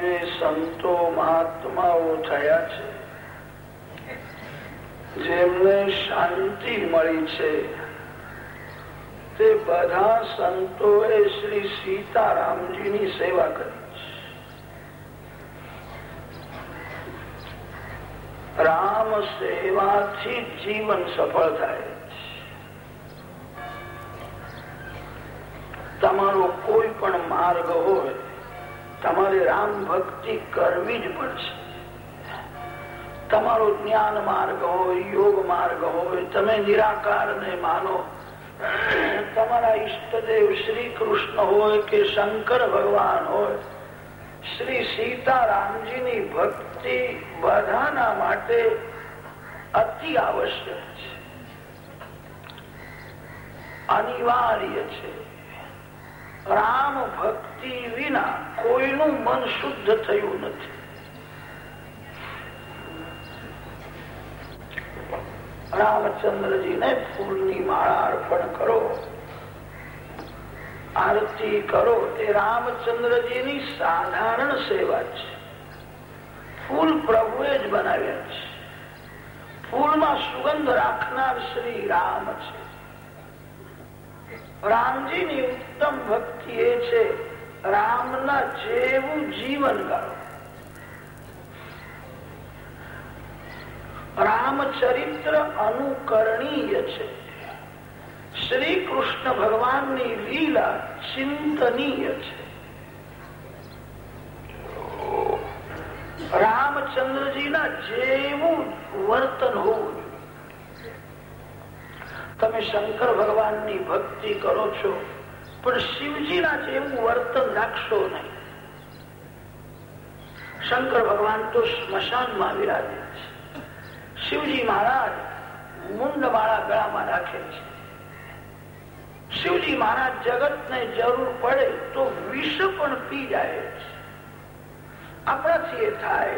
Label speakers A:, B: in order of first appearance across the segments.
A: જે સંતો મહાત્માઓ થયા છે. જેમને શાંતિ મળી છે.
B: તે બધા સંતોએ શ્રી સીતારામજીની સેવા કરી છે. રામ સેવાથી જીવન સફળ થાય. રામ ભક્તિ કરવી જ પડશે તમારો જ્ઞાન માર્ગ હોય, યોગ માર્ગ હોય, તમે નિરાકાર ને માનો. તમારા ઈષ્ટદેવ શ્રી કૃષ્ણ હોય
A: કે
B: શંકર ભગવાન હોય, શ્રી સીતારામજીની ભક્તિ બધાના માટે અતિ આવશ્યક છે. અનિવાર્ય છે. રામ ભક્તિ વિના કોઈનું મન શુદ્ધ થયું નથી. રામચંદ્રજીને ફૂલની માળા અર્પણ કરો, આરતી કરો, એ રામચંદ્રજીની સાધારણ સેવા છે. ફૂલ પ્રભુએ જ બનાવ્યા છે. ફૂલમાં સુગંધ રાખનાર શ્રી રામ છે. રામજીની ઉત્તમ ભક્તિ એ છે, રામના જેવું જીવન ગાળો. રામચરિત્ર અનુકરણીય છે. શ્રી કૃષ્ણ ભગવાનની લીલા ચિંતનીય છે. રામચંદ્રજીના જેવું વર્તન હોવું તમે શંકર ભગવાનની ભક્તિ કરો છો, પણ શિવજીના જેવું વર્તન રાખશો નહીં. શંકર ભગવાન તો સ્મશાનમાં વિરાજે છે. શિવજી મહારાજ મુંડ મુંડમાળા ગળામાં રાખે છે. શિવજી મહારાજ જગતને જરૂર પડે તો વિષ પણ પી
A: જાય છે.
B: આપણાથી એ થાય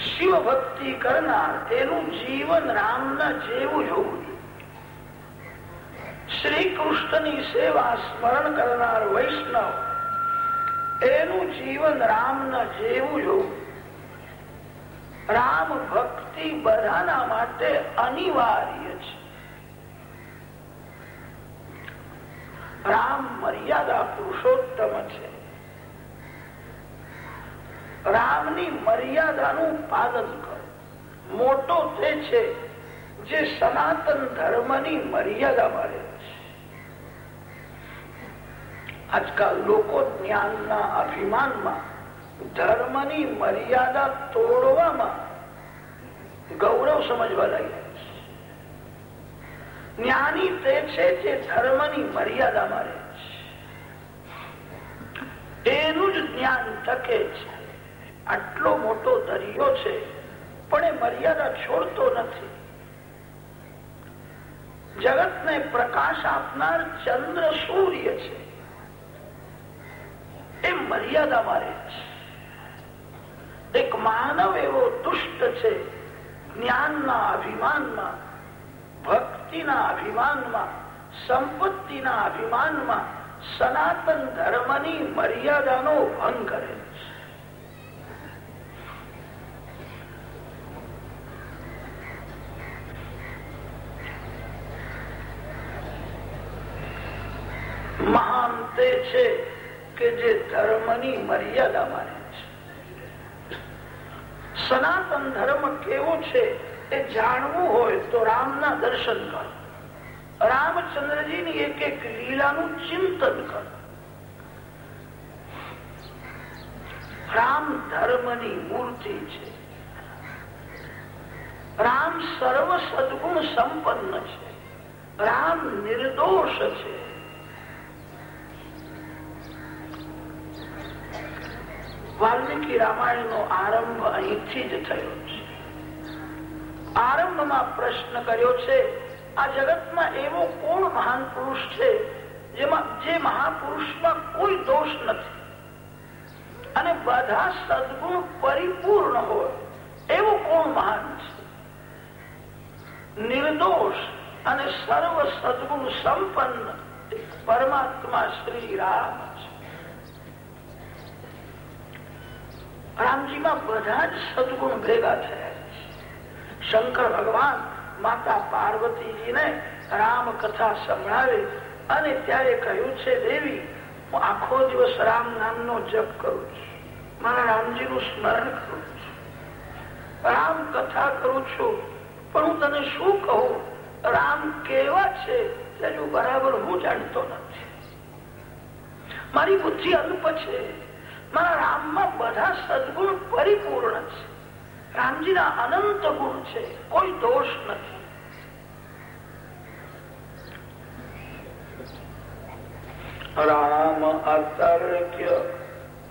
B: શિવ ભક્તિ કરનાર તેનું જીવન રામના જેવું જ શ્રી કૃષ્ણની સેવા સ્મરણ કરનાર વૈષ્ણવ એનું જીવન રામના જેવું જ રામ ભક્તિ બધાના માટે અનિવાર્ય છે. રામ મર્યાદા પુરુષોત્તમ છે. રામની મર્યાદાનું પાલન કરો. મોટો તે છે જે સનાતન ધર્મની મર્યાદામાં રહે છે. આજકાલ લોકો જ્ઞાનના અભિમાનમાં ધર્મની મર્યાદા તોડવામાં ગૌરવ સમજવા લાગ્યા છે. જ્ઞાની તે છે જે ધર્મની મર્યાદામાં રહે છે. એનું જ જ્ઞાન ટકે છે. આટલો મોટો દરિયો છે, પણ એ મર્યાદા છોડતો નથી. જગતને પ્રકાશ આપનાર ચંદ્ર સૂર્ય છે. એ મર્યાદામાં રહે છે. એક માનવ એવો દુષ્ટ છે, જ્ઞાનના અભિમાનમાં, ભક્તિના અભિમાનમાં, સંપત્તિના અભિમાનમાં, સનાતન ધર્મની મર્યાદાનો ભંગ કરે છે મહાન તે છે કે જે ધર્મની મર્યાદા માને છે. સનાતન ધર્મ કેવો છે એ જાણવું હોય તો રામના દર્શન કરો. રામચંદ્રજીની એક એક લીલાનું ચિંતન કરો. રામ ધર્મની મૂર્તિ છે. રામ સર્વ સદગુણ સંપન્ન છે. રામ નિર્દોષ છે. વાલ્મીકી રામાયણ નો આરંભ અહીંથી જ થયો છે. આરંભમાં પ્રશ્ન કર્યો છે, આ જગતમાં એવો કોણ મહાન પુરુષ છે જેમાં, જે મહાપુરુષમાં કોઈ દોષ નથી? અને બધા સદગુણ પરિપૂર્ણ હોય, એવો કોણ મહાન છે? નિર્દોષ અને સર્વ સદગુણ સંપન્ન પરમાત્મા શ્રી રામ છે રામજીમાં બધા જ સદગુણ ભેગા થયા શંકર ભગવાન માતા પાર્વતીજીને રામ કથા સંભળાવી અને ત્યારે કહ્યું છે, દેવી, હું આખો દિવસ રામ નામનો જપ કરું છું. મારા રામજીનું સ્મરણ કરું છું. રામ કથા કરું છું, પણ હું તને શું કહું? રામ કેવા છે, તેનું બરાબર હું જાણતો નથી. મારી બુદ્ધિ અલ્પ છે. મારા રામમાં બધા સદગુણ પરિપૂર્ણ છે. રામજીના અનંત ગુણ છે. કોઈ દોષ નથી. રામ અતર્ક્ય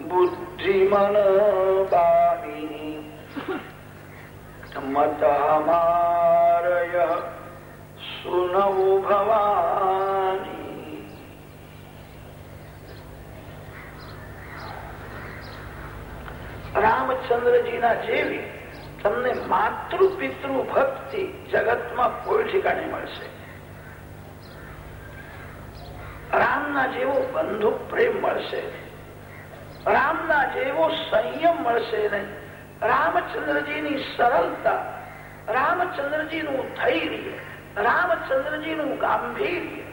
B: બુદ્ધિમન બામી મત અમારય સુનવ ભવાની. રામચંદ્રજીના જેવી તમને માતૃ પિતૃ ભક્તિ જગતમાં કોઈ ઠેકાણે મળશે. રામના જેવો બંધુ પ્રેમ મળશે. રામના જેવો સંયમ મળશે નહીં. રામચંદ્રજીની સરળતા, રામચંદ્રજીનું ધૈર્ય, રામચંદ્રજીનું ગાંભીર્ય,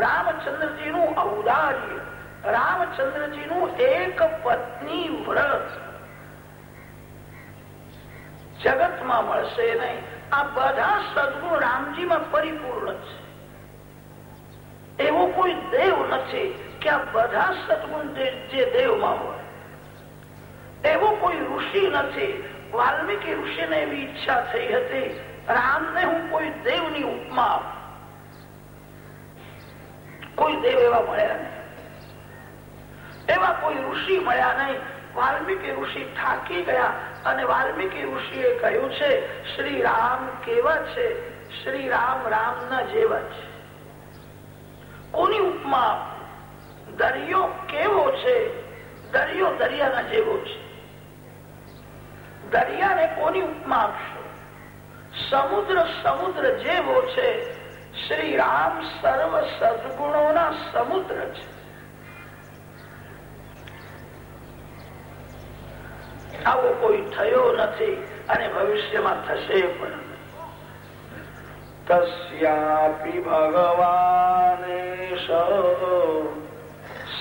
B: રામચંદ્રજીનું ઔદાર્ય, રામચંદ્રજીનું એક પત્ની વ્રત જગતમાં મળશે નહીં. આ બધા સદગુણ રામજીમાં પરિપૂર્ણ છે. એવો કોઈ દેવ નથી કે આ બધા સદગુણ જે દેવમાં હોય. એવો કોઈ ઋષિ નથી. વાલ્મીકી ઋષિને એવી ઈચ્છા થઈ હતી, રામને હું કોઈ દેવની ઉપમા આપું. કોઈ દેવ એવા મળ્યા નહીં. એવા કોઈ ઋષિ મળ્યા નહીં. વાલ્મીકી ઋષિ થાકી ગયા. અને વાલ્મીકી ઋષિએ કહ્યું છે, શ્રી રામ કેવા છે? શ્રી રામ રામ ના જેવા છે. કોની ઉપમા? દરિયો કેવો છે? દરિયો દરિયાના જેવો છે. દરિયાને કોની ઉપમા આપશો? સમુદ્ર સમુદ્ર જેવો છે. શ્રી રામ સર્વ સદગુણોના સમુદ્ર છે. આવો કોઈ થયો નથી અને ભવિષ્યમાં થશે પણ તસ્યાપી ભગવાન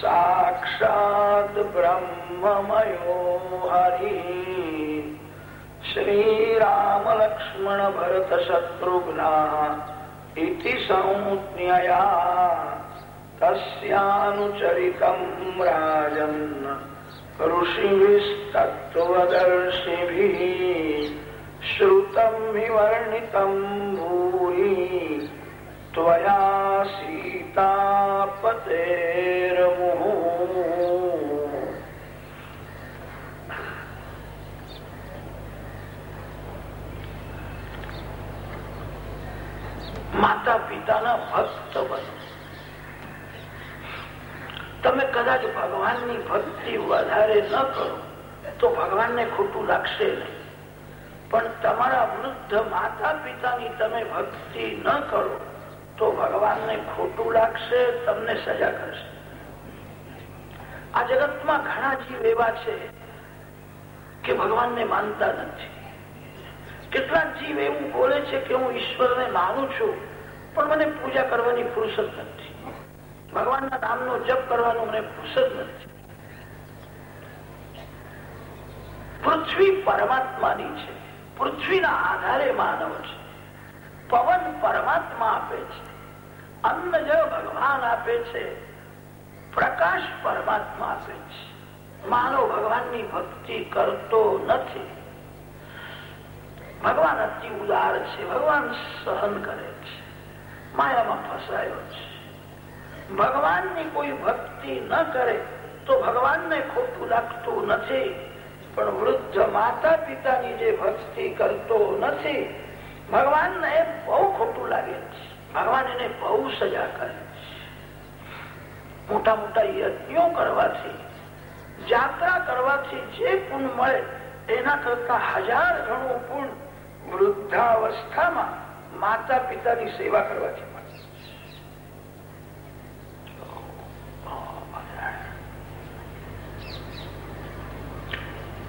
B: સાક્ષાત બ્રહ્મમયો હરિ. શ્રીરામ લક્ષ્મણ ભરત શત્રુઘ્ના ઇતિ સંજ્ઞયા તસ્યાનુચરિતમ રાજન. ऋषिस्तत्त्वदर्शिभिः श्रुतम् विवर्णितम् भूरि त्वया सीतापतेर्मुहुः માતા પિતાના ભક્ત બનો તમે કદાચ ભગવાનની ભક્તિ વધારે ન કરો, તો ભગવાનને ખોટું લાગશે નહીં. પણ તમારા વૃદ્ધ માતા પિતાની તમે ભક્તિ ન કરો, તો ભગવાનને ખોટું લાગશે, તમને સજા કરશે. આ જગતમાં ઘણા જીવ એવા છે કે ભગવાનને માનતા નથી. કેટલાક જીવ એવું બોલે છે કે હું ઈશ્વરને માનું છું, પણ મને પૂજા કરવાની ફુરસત નથી. ભગવાનના નામનો જપ કરવાનો મને ફુરસદ નથી. પૃથ્વી પરમાત્માની છે. પૃથ્વીના આધારે માનવ છે. પવન પરમાત્મા આપે છે. અન્ન જળ ભગવાન આપે છે. પ્રકાશ પરમાત્મા આપે છે. માનવ ભગવાનની ભક્તિ કરતો નથી. ભગવાન અતિ ઉદાર છે. ભગવાન સહન કરે છે. માયામાં ફસાયો છે. ભગવાનની કોઈ ભક્તિ ન કરે, તો ભગવાનને ખોટું લાગતું નથી. પણ વૃદ્ધ માતા પિતાની જે ભક્તિ કરતો નથી, ભગવાનને બહુ ખોટું લાગે છે. ભગવાન એને બહુ સજા કરે છે. મોટા મોટા યજ્ઞો કરવાથી, જાત્રા કરવાથી જે પુણ્ય મળે, એના કરતા હજાર ગણું પુણ્ય વૃદ્ધાવસ્થામાં માતા પિતાની સેવા કરવાથી મળે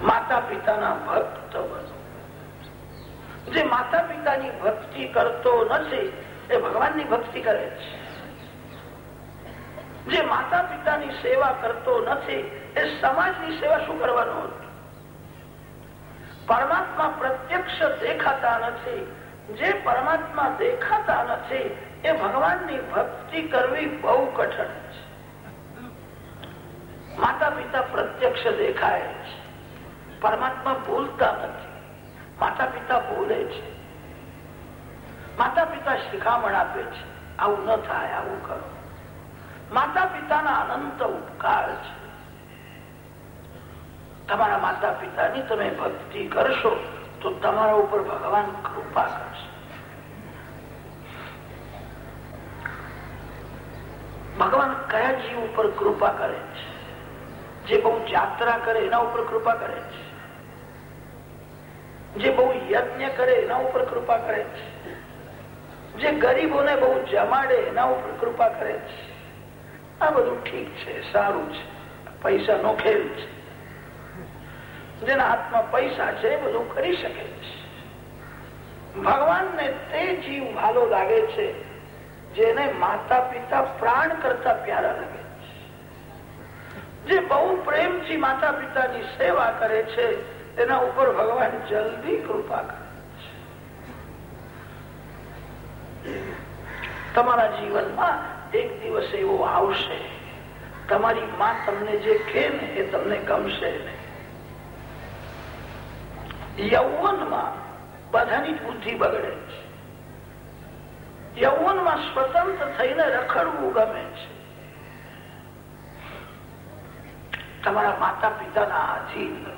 B: માતા પિતાના ભક્ત બનો. જે માતા પિતાની ભક્તિ કરતો નથી, એ ભગવાનની ભક્તિ કરે છે. જે માતા પિતાની સેવા કરતો નથી, એ સમાજની સેવા શું કરવાનો પરમાત્મા પ્રત્યક્ષ દેખાતા નથી. જે પરમાત્મા દેખાતા નથી, એ ભગવાનની ભક્તિ કરવી બહુ કઠણ છે. માતા પિતા પ્રત્યક્ષ દેખાય છે. પરમાત્મા ભૂલતા નથી. માતા પિતા ભૂલે છે. માતા પિતા શિખામણ આપે છે. આવું ન થાય, આવું કરો. માતા પિતાના અનંત ઉપકાર છે. તમારા માતા પિતાની તમે ભક્તિ કરશો, તો તમારા ઉપર ભગવાન કૃપા કરશે. ભગવાન કયા જીવ ઉપર કૃપા કરે છે? જે બહુ જાત્રા કરે, એના ઉપર કૃપા કરે છે? જે બહુ યજ્ઞ કરે, એના ઉપર કૃપા કરે. જે ગરીબોને બહુ જમાડે, એના ઉપર કૃપા કરે. આ બધું ઠીક છે, સારું છે. પૈસા નો ખેલ છે. જેના હાથમાં પૈસા છે બધું કરી શકે છે. ભગવાનને તે જીવ ભાલો લાગે છે, જેને માતા પિતા પ્રાણ કરતા પ્યારા લાગે છે. જે બહુ પ્રેમથી માતા પિતાની સેવા કરે છે એના ઉપર ભગવાન જલ્દી કૃપા કરે છે. તમારા જીવનમાં એક દિવસ એવો આવશે. તમારી માં તમને જે કહે ને એ તમને ગમશે યૌવનમાં બધાની બુદ્ધિ બગડે છે. યૌવનમાં સ્વતંત્ર થઈને રખડવું ગમે છે. તમારા માતા પિતાના આધીન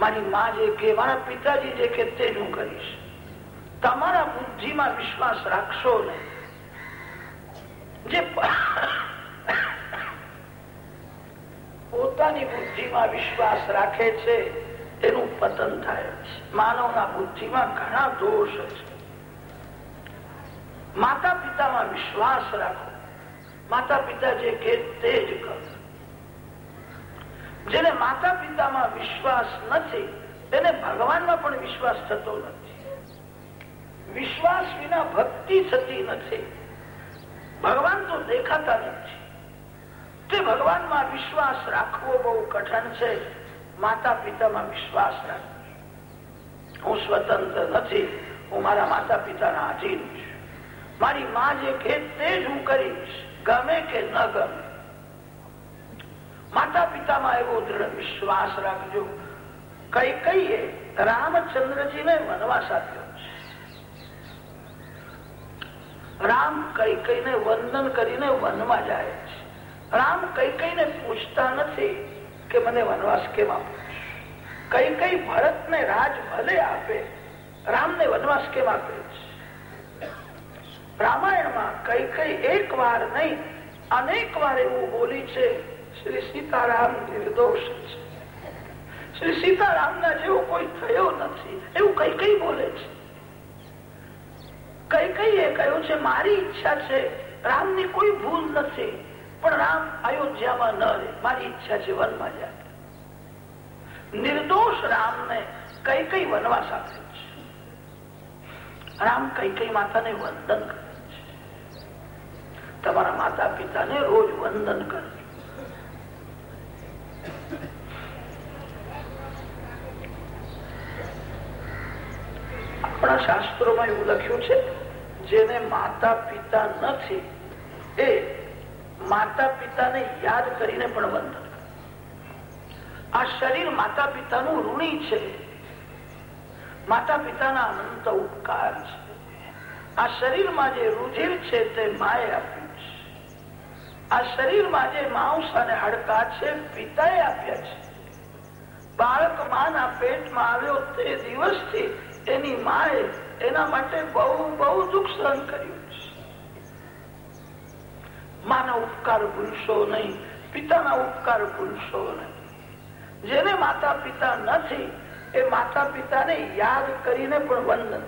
B: મારી મા જે કે મારા પિતાજી જે કે તે હું કરીશ. તમારા બુદ્ધિમાં વિશ્વાસ રાખશો ને જે પોતાની બુદ્ધિમાં વિશ્વાસ રાખે છે એનું પતન થાય છે. માનવના બુદ્ધિમાં ઘણા દોષ છે. માતા પિતામાં વિશ્વાસ રાખો. માતા પિતા જે કે તે જ કરો. જેને માતા પિતામાં વિશ્વાસ નથી, તેને ભગવાનમાં પણ વિશ્વાસ થતો નથી. વિશ્વાસ વિના ભક્તિ થતી નથી. ભગવાન તો દેખાતા નથી. તે ભગવાનમાં વિશ્વાસ રાખવો બહુ કઠણ છે. માતા પિતામાં વિશ્વાસ રાખવો. હું સ્વતંત્ર નથી, હું મારા માતા પિતાના આધીન છું. મારી માં જે કે તે જ હું કરીશ, ગમે કે ન ગમે. માતા પિતામાં એવો દ્રઢ વિશ્વાસ રાખજો. કઈ કઈએ રામચંદ્રજીને વનવાસ આપ્યો. રામ કઈ કઈને વંદન કરીને વનમાં જાય છે. રામ કઈ કઈને પૂછતા નથી કે મને વનવાસ કેમ આપો. કઈ કઈ ભરત ને રાજ ભલે આપે, રામને વનવાસ કેમ આપે રામાયણમાં કઈ કઈ એક વાર નહીં, અનેક વાર એવું બોલી છે શ્રી સીતારામ નિર્દોષ છે. શ્રી સીતારામના જેવો કોઈ થયો નથી. એવું કઈ કઈ બોલે છે? કઈ કઈ એ કહ્યું છે, મારી ઈચ્છા છે, રામની કોઈ ભૂલ નથી, પણ રામ અયોધ્યામાં ન રહે. મારી ઈચ્છા છે વનમાં જાય. નિર્દોષ રામને કઈ કઈ વનવાસ આપે છે? રામ કઈ કઈ માતાને વંદન કરે છે? તમારા માતા પિતાને રોજ વંદન કરે આપણા શાસ્ત્રોમાં એવું લખ્યું છે, જેને માતા પિતા નથી, એ માતા પિતાને યાદ કરીને પણ વંદન આ શરીર માતા પિતાનું ઋણી છે. માતા પિતાના અનંત ઉપકાર છે. આ શરીરમાં જે રુધિર છે તે માએ આપ્યું આ શરીરમાં જે માંસ અને હડકા છે, પિતાએ આપ્યા છે. બાળક માના પેટમાં આવ્યો તે દિવસથી એની માએ એના માટે બહુ બહુ દુઃખ સહન કર્યું છે. માના ઉપકાર ભૂલશો નહીં, પિતાના ઉપકાર ભૂલશો નહીં. જેને માતા પિતા નથી, એ માતા પિતાને યાદ કરીને પણ વંદન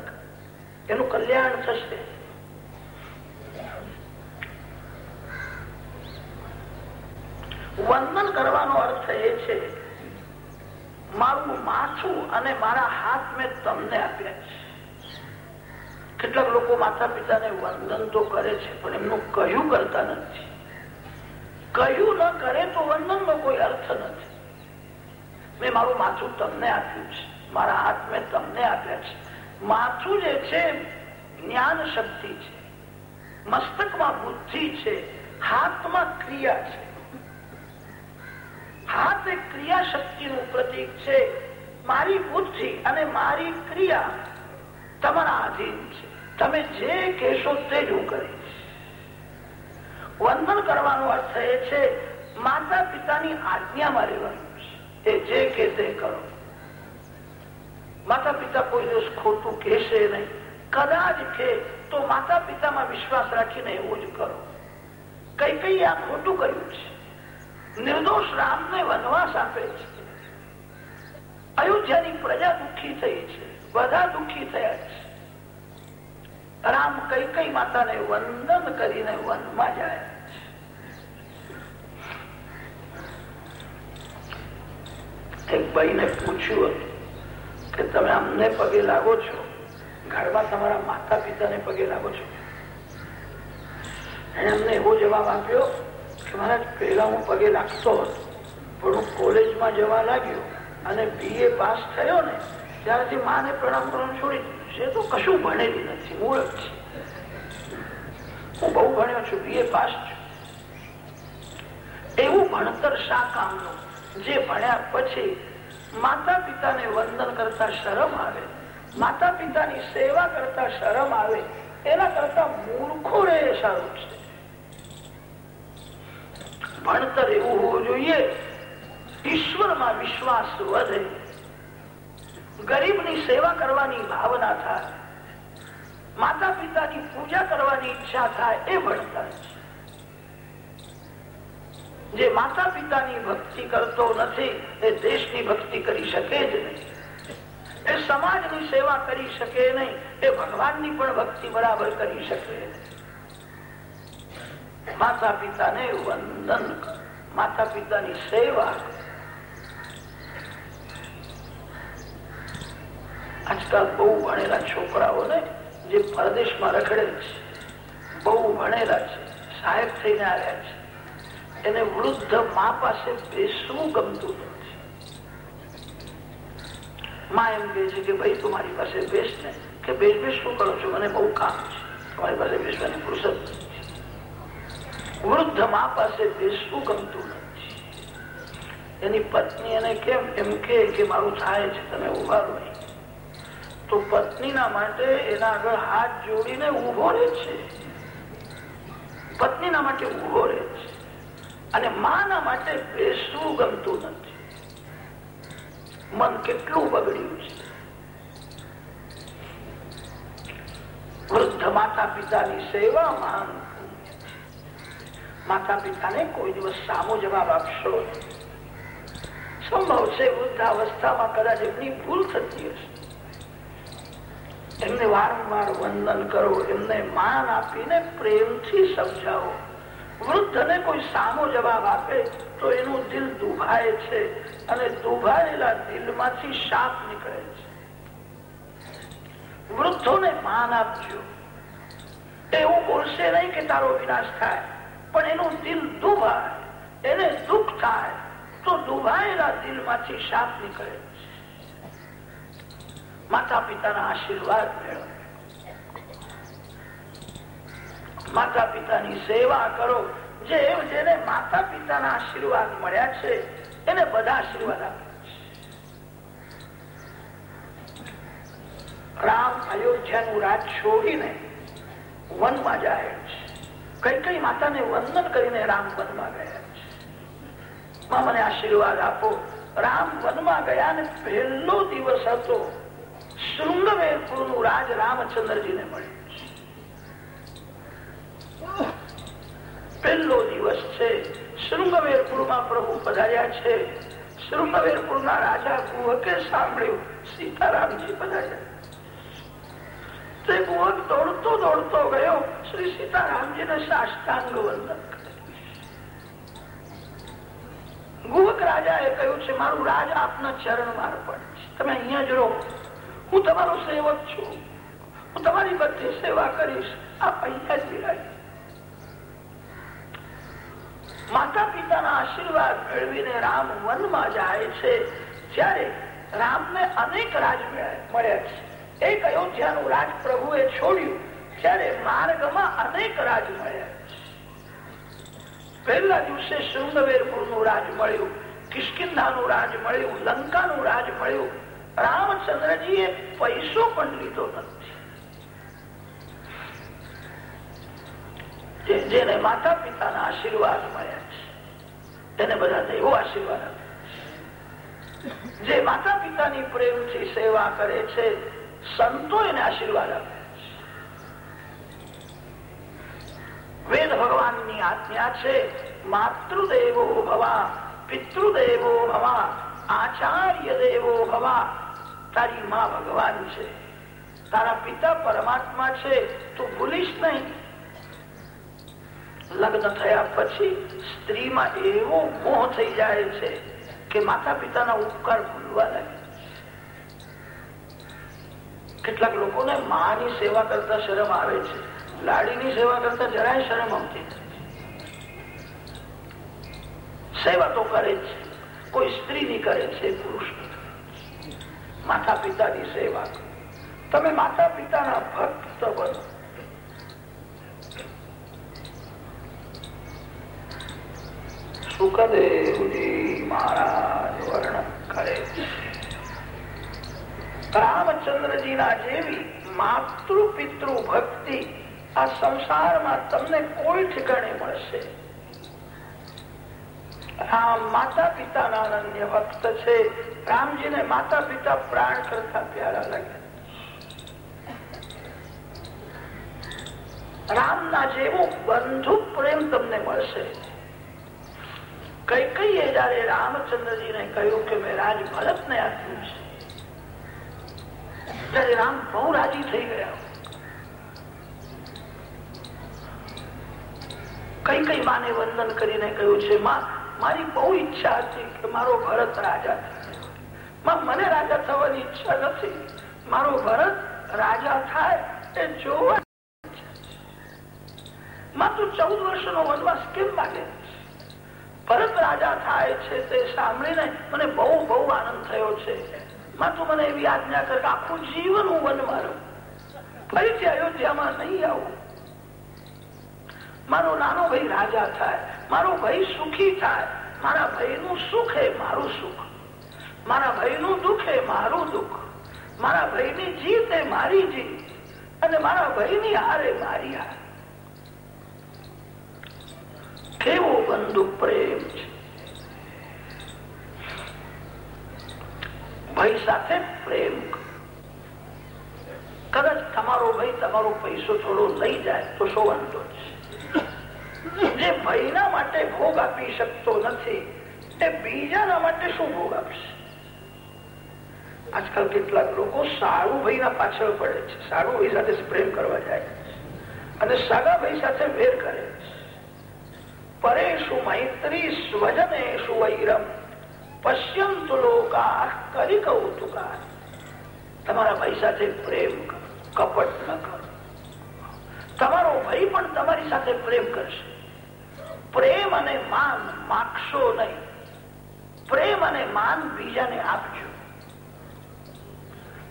B: એનું કલ્યાણ થશે. વંદન કરવાનો અર્થ એ છે, મારું માથું અને મારા હાથ મેં તમને આપ્યા છે. કેટલાક લોકો માતા પિતાને વંદન તો કરે છે, પણ એમનું કયું કરતા નથી. કયું ન કરે તો વંદન નો કોઈ અર્થ નથી. મેં મારું માથું તમને આપ્યું છે, મારા હાથ મેં તમને આપ્યા છે. માથું જે છે, જ્ઞાન શક્તિ છે. મસ્તકમાં બુદ્ધિ છે, હાથમાં ક્રિયા છે. હાથ એ ક્રિયા શક્તિનું પ્રતીક છે. મારી બુદ્ધિ અને મારી ક્રિયા તમારા આધીન છે. તમે જે કહેશો તે જ હું કરીશ. વંદન કરવાનો અર્થ એ છે, માતા પિતાની આજ્ઞામાં રહેવાનું છે. એ જે કે તે કરો. માતા પિતા કોઈ દિવસ ખોટું કહેશે નહીં. કદાચ કે તો માતા પિતામાં વિશ્વાસ રાખીને એવું જ કરો. કઈ કઈ આ ખોટું કર્યું છે. નિર્દોષ રામને વનવાસ આપે છે અયોધ્યાની પ્રજા દુઃખી થઈ છે બધા દુઃખી થયા છે રામ કઈ કઈ માતાને વંદન કરીને વનમાં જાય એક ભાઈને પૂછ્યું હતું કે તમે અમને પગે લાગો છો ઘરમાં તમારા માતા પિતાને પગે લાગો છો એને અમને એવો જવાબ આપ્યો મહારાજ પહેલા હું પગે લાગતો હતો. પણ હું કોલેજમાં જવા લાગ્યો અને બીએ પાસ થયો ને, ત્યારથી માને પ્રણામ કરવાનું છોડી છે તો કશું ભણેલી નથી, મૂળ છે. હું બહુ ભણ્યો છું બીએ પાસ છું. એવું ભણતર શા કામનું? જે ભણ્યા પછી માતા પિતાને વંદન કરતા શરમ આવે માતા પિતાની સેવા કરતા શરમ આવે, એના કરતા મૂર્ખો રહે સારું છે. ભણતર એવું હોવું જોઈએ. ઈશ્વરમાં વિશ્વાસ વધે. ગરીબની સેવા કરવાની ભાવના થાય. માતા પિતાની પૂજા કરવાની ઈચ્છા થાય એ ભણતર જે માતા પિતાની ભક્તિ કરતો નથી, એ દેશની ભક્તિ કરી શકે જ નહીં. એ સમાજની સેવા કરી શકે નહીં, એ ભગવાનની પણ ભક્તિ બરાબર કરી શકે માતા પિતાને વંદન માતા પિતાની સેવા આજકાલ બહુ ભણેલા છોકરાઓને જે પરદેશમાં રખડે છે, બહુ ભણેલા છે સાહેબ થઈને આવ્યા છે, એને વૃદ્ધ મા પાસે બેસવું ગમતું નથી. મા એમ કે છે કે ભાઈ, તું મારી પાસે બેસ ને. કે બેસ બેસ, શું કરો છો? મને બહુ કામ છે. તમારી પાસે બેસવાની ફુરસદ નથી. વૃદ્ધ મા પાસે બેસવું ગમતું નથી. એની પત્ની એને કેમ એમ કે મારું થાય છે, તમે ઊભા રહો તો પત્નીના માટે એના આગળ હાથ જોડીને ઊભો રહે છે. પત્નીના માટે ઊભો રહે છે. અને માના માટે બેસવું ગમતું નથી. મન કેટલું બગડ્યું છે. વૃદ્ધ માતા પિતાની સેવા મહાન માતા પિતાને કોઈ દિવસ સામો જવાબ આપશો સંભવ છે વૃદ્ધાવસ્થામાં કદાચ એમની ભૂલ થતી હશે. એમને વારંવાર વંદન કરો, એમને માન આપીને પ્રેમથી સમજાવો. વૃદ્ધને કોઈ સામો જવાબ આપે તો એનું દિલ દુભાય છે અને દુભાયેલા દિલમાંથી શાપ નીકળે છે. વૃદ્ધોને માન આપજો. એવું બોલશે નહીં કે તારો વિનાશ થાય. પણ એનું દિલ દુભાય, એને સુખ થાય, તો દુભાયેલા દિલમાંથી શાપ નીકળે માતા પિતાના આશીર્વાદ મેળવે. માતા પિતાની સેવા કરો, જે જેને માતા પિતાના આશીર્વાદ મળ્યા છે, એને બધા આશીર્વાદ આપે રામ અયોધ્યાનું રાજ છોડીને વનમાં જાય છે. કઈ કઈ માતાને વંદન કરીને રામ વનમાં ગયા મને આશીર્વાદ આપો. રામ વનમાં ગયા ને પહેલો દિવસ હતો શૃંગવેરપુરનું રાજ રામચંદ્રજીને મળ્યું પહેલો દિવસ છે. શૃંગવેરપુરમાં પ્રભુ પધાર્યા છે. શૃંગવેરપુર ના રાજા કુહકે સાંભળ્યું. સીતારામજી પધાર્યા. તે ભુવન દોડતો દોડતો ગયો. શ્રી સીતારામજીને સાષ્ટાંગ વંદન ગુહક રાજાએ કહ્યું છે, મારું રાજ આપના ચરણમાં અર્પણ છે. તમે અહીંયા જ રહો. હું તમારો સેવક છું. હું તમારી બધી સેવા કરીશ. આપ અહીંયા જ બિરાજ. માતા પિતાના આશીર્વાદ મેળવીને રામ વનમાં જાય છે. ત્યારે રામને અનેક રાજ મળ્યા છે. એક અયોધ્યાનું રાજ પ્રભુએ છોડ્યું ત્યારે માર્ગમાં અનેક રાજ મળ્યા. પહેલા દિવસે શૃંગવેરપુરનું રાજ મળ્યું કિષ્કિંધા નું રાજ મળ્યું લંકા નું રાજ મળ્યું. રામચંદ્રજીએ પૈસો પણ લીધો નથી. જેને માતા પિતાના આશીર્વાદ મળ્યા છે, તેને બધા દેવો આશીર્વાદ આપે જે માતા પિતાની પ્રેમથી સેવા કરે છે સંતો એને આશીર્વાદ આપે. વેદ ભગવાનની આજ્ઞા છે, માતૃદેવો ભવા, પિતૃદેવો ભવા આચાર્ય દેવો ભવા. તારી માં ભગવાન છે. તારા પિતા પરમાત્મા છે, તું ભૂલીશ નહીં. લગ્ન થયા પછી સ્ત્રીમાં એવો મોહ થઈ જાય છે કે માતા પિતાના ઉપકાર ભૂલવા લાગે કેટલાક લોકોને માની સેવા કરતા શરમ આવે છે. લાડીની સેવા કરતા જરાય શરમ આવતી સેવા તો કરે છે. કોઈ સ્ત્રીની કરે છે, પુરુષ માતા પિતાની સેવા તમે માતા પિતાના ભક્ત બનો. સુખદેવજી મહારાજ વર્ણન કરે છે. રામચંદ્રજીના જેવી માતૃ પિતૃ ભક્તિ આ સંસારમાં તમને કોઈ ઠેકાણે મળશે. રામ માતા પિતાના અનન્ય ભક્ત છે. રામજીને માતા પિતા પ્રાણ કરતા પ્યારા લાગે રામના જેવો બંધુ પ્રેમ તમને મળશે. કઈ કઈ જયારે રામચંદ્રજીને કહ્યું કે મેં રાજ ભરતને આપ્યું છે ત્યારે રામ બહુ રાજી થઈ ગયા. કઈ કઈ માને વંદન કરીને કહ્યું છે, માં, મારી બહુ ઈચ્છા હતી કે મારો ભરત રાજા થાય. મને રાજા થવાની ઈચ્છા નથી. મારો ભરત રાજા થાય એ જોવા માં, તું ચૌદ વર્ષનો વનવાસ કેમ માગે ભરત રાજા થાય છે તે સાંભળીને મને બહુ બહુ આનંદ થયો છે. માં તું મને એવી આજ્ઞા કર આખું જીવન હું વનમાં રહું ફરીથી અયોધ્યામાં નહીં આવું. મારો નાનો ભાઈ રાજા થાય, મારો ભાઈ સુખી થાય, મારા ભાઈ નું સુખ એ મારું સુખ. મારા ભાઈ નું દુઃખ એ મારું દુઃખ. મારા ભાઈ ની જીત એ મારી જીત. અને મારા ભાઈ ની હાર એ મારી હાર. કેવો બંધુ પ્રેમ છે. ભાઈ સાથે પ્રેમ કદાચ તમારો ભાઈ તમારો પૈસો થોડો લઈ જાય તો શું વાંધો જે ભાઈના માટે ભોગ આપી શકતો નથી, તે બીજાના માટે શું ભોગ આપશે? આજકાલ કેટલાક લોકો સારું ભાઈના પાછળ પડે છે. સારું ભાઈ સાથે પ્રેમ કરવા જાય અને સાગા ભાઈ સાથે વેર કરે છે. પરેશુ મૈત્રી સ્વજનેશુ વૈરમ. પશ્યંતુ લોકા કરી કૌતુકા. તમારા ભાઈ સાથે પ્રેમ કપટ ન કરો. તમારો ભાઈ પણ તમારી સાથે પ્રેમ કરશે. પ્રેમ અને માન માગશો નહીં. પ્રેમ અને માન બીજાને આપજો.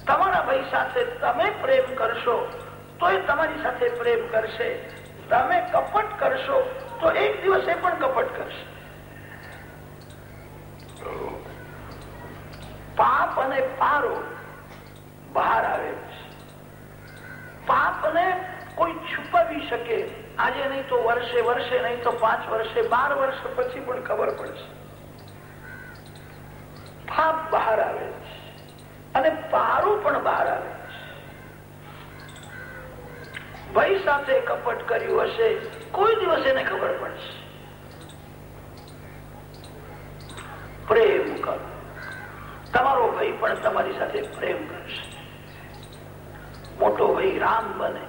B: તમારા ભાઈ સાથે તમે પ્રેમ કરશો તો એ તમારી સાથે પ્રેમ કરશે. તમે કપટ કરશો, તો એક દિવસ એ પણ કપટ કરશે. પાપ અને પારો બહાર આવે છે. પાપને કોઈ છુપાવી શકે. આજે નહીં તો વર્ષે વર્ષે નહીં તો પાંચ વર્ષે, બાર વર્ષ પછી પણ ખબર પડશે. પાપ બહાર આવે અને પારો પણ બહાર આવે છે. ભાઈ સાથે કપટ કર્યું હશે, કોઈ દિવસ એને ખબર પડશે. પ્રેમ કરો. તમારો ભાઈ પણ તમારી સાથે પ્રેમ કરશે. મોટો ભાઈ રામ બને,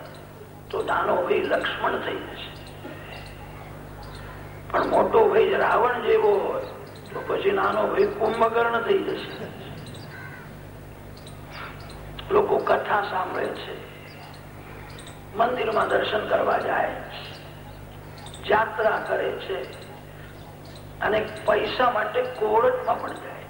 B: તો નાનો ભાઈ લક્ષ્મણ થઈ જશે. પણ મોટો ભાઈ રાવણ જેવો હોય, તો પછી નાનો ભાઈ કુંભકર્ણ થઈ જશે. લોકો કથા સાંભળે છે. મંદિરમાં દર્શન કરવા જાય જાત્રા કરે છે. અને પૈસા માટે કોર્ટમાં પણ જાય.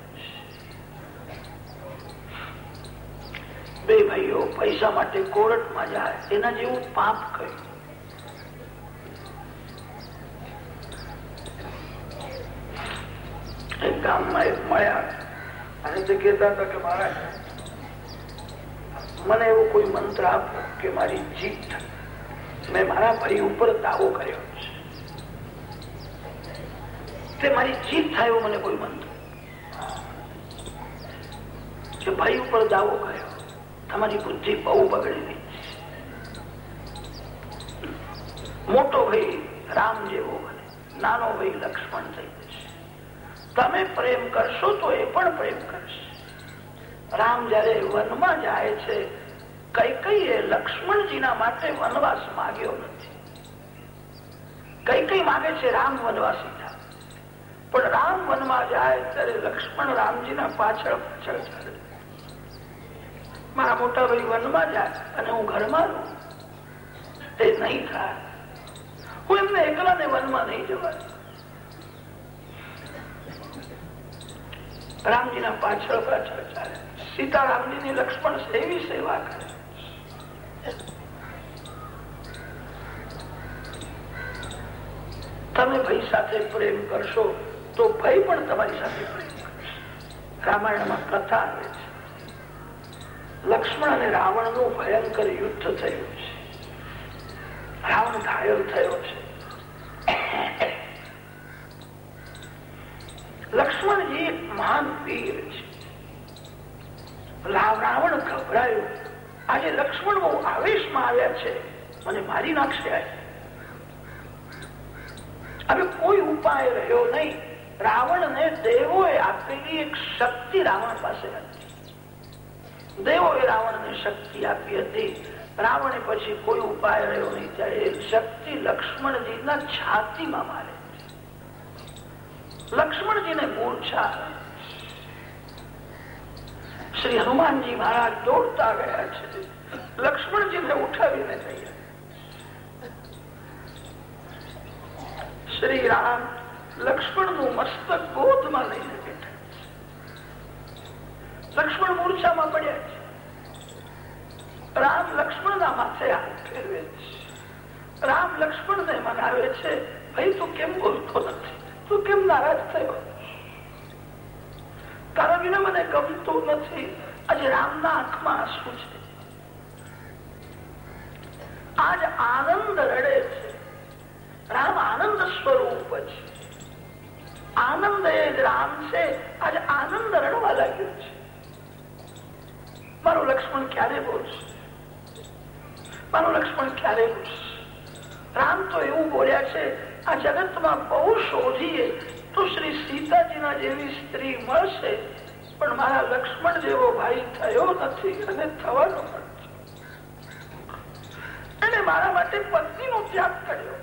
B: બે ભાઈઓ પૈસા માટે કોર્ટમાં જાય. એના જેવું પાપ એક મળ્યા. અને તે કહેતા હતા કે, મહારાજ, મને એવો કોઈ મંત્ર આપો કે મારી જીત મેં મારા ભાઈ ઉપર દાવો કર્યો છે. તે મારી જીત થાય મને કોઈ મંત્ર કે ભાઈ ઉપર દાવો કર્યો, તમારી બુદ્ધિ બહુ બગડેલી મોટો ભાઈ રામ જેવો બને, નાનો ભાઈ લક્ષ્મણ થઈ તમે પ્રેમ કરશો તો એ પણ પ્રેમ કરશે. રામ જયારે વનમાં જાય છે, કઈ કઈ એ લક્ષ્મણજીના માટે વનવાસ માગ્યો નથી. કઈ કઈ માગે છે રામ વનવાસી થાય પણ રામ વનમાં જાય ત્યારે લક્ષ્મણ રામજીના પાછળ પાછળ મારા મોટા ભાઈ વનમાં જાય અને હું ઘરમાં રહું. તે નહીં થાય. હું એમને એકલાને વનમાં નહીં જવા રામજીના પાછળ પાછળ ચાલે. સીતારામજીની લક્ષ્મણ એવી સેવા કરે. તમે ભાઈ સાથે પ્રેમ કરશો તો ભાઈ પણ તમારી સાથે રામાયણમાં કથા આવે છે. લક્ષ્મણ અને રાવણનું ભયંકર યુદ્ધ થયું છે. રાવણ ઘાયલ થયો છે. લક્ષ્મણજી એક મહાન વીર છે. રાવણ ગભરાયો. આજે લક્ષ્મણ બહુ આવેશમાં આવ્યા છે. મને મારી નાખશે હવે કોઈ ઉપાય રહ્યો નહીં. રાવણને દેવોએ આપેલી એક શક્તિ રાવણ પાસે હતી. દેવોએ રાવણને શક્તિ આપી હતી. રાવણે પછી કોઈ ઉપાય રહ્યો નહીં. ત્યારે શક્તિ લક્ષ્મણજીના છાતીમાં મારે લક્ષ્મણજીને મૂર્છા શ્રી હનુમાનજી મહારાજ દોડતા ગયા છે. લક્ષ્મણજીને ઉઠાવીને ગયા શ્રી રામ લક્ષ્મણનું મસ્તક ગોદમાં લઈને બેઠા લક્ષ્મણ મૂર્છામાં પડ્યા છે. રામ લક્ષ્મણ ના માથે હાથ ફેરવે છે. રામ લક્ષ્મણ ને મનાવે છે, ભાઈ, તું કેમ બોલતો નથી? તું કેમ નારાજ થયો? તારા મને ગમતું નથી. આજે રામના આંખમાં આંસુ છે. આજ આનંદ રડે છે. રામ આનંદ સ્વરૂપ છે. આનંદ એ રામ છે. આજે આનંદ રડવા લાગ્યો છે. મારું લક્ષ્મણ ક્યારે બોલશે? મારો લક્ષ્મણ ક્યારે રામ તો એવું બોલ્યા છે, આ જગતમાં બહુ શોધીએ તો શ્રી સીતાજીના જેવી સ્ત્રી મળશે, પણ મારા લક્ષ્મણ જેવો ભાઈ થયો નથી અને થવાનો એને મારા માટે પત્નીનો ત્યાગ કર્યો.